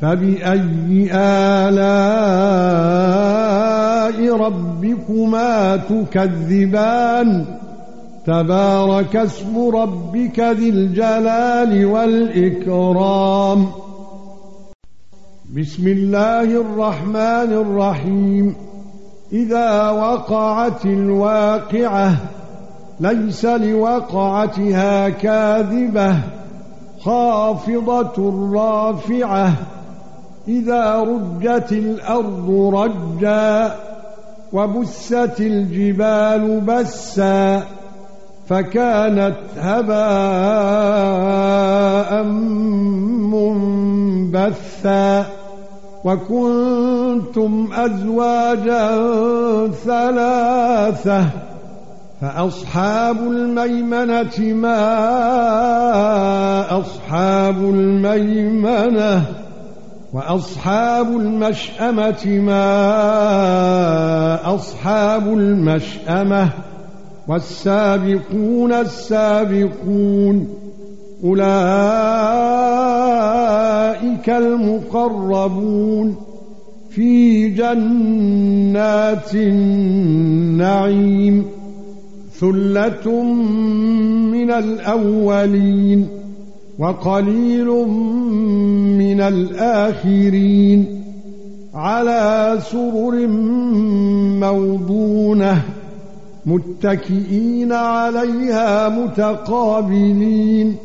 فَبِأَيِّ آلَاءِ رَبِّكُمَا تُكَذِّبَانِ؟ تَبَارَكَ اسْمُ رَبِّكَ ذِي الْجَلَالِ وَالْإِكْرَامِ. بِسْمِ اللَّهِ الرَّحْمَنِ الرَّحِيمِ. إِذَا وَقَعَتِ الْوَاقِعَةُ لَيْسَ لِوَقْعَتِهَا كَاذِبَةٌ خَافِضَةٌ رَّافِعَةٌ. إِذَا رُجَّتِ الْأَرْضُ رَجًّا وَبُسَّتِ الْجِبَالُ بَسًّا فَكَانَتْ هَبَاءً مُنبَثًّا وَكُنتُمْ أَزْوَاجًا ثَلَاثَةً فَأَصْحَابُ الْمَيْمَنَةِ مَا أَصْحَابُ الْمَيْمَنَةِ وَأَصْحَابُ الْمَشْأَمَةِ مَا أَصْحَابُ الْمَشْأَمَةِ وَالسَّابِقُونَ السَّابِقُونَ أُولَئِكَ الْمُقَرَّبُونَ فِي جَنَّاتِ النَّعِيمِ ثُلَّةٌ مِنَ الْأَوَّلِينَ وقليل من الآخرين على سرر موضونة متكئين عليها متقابلين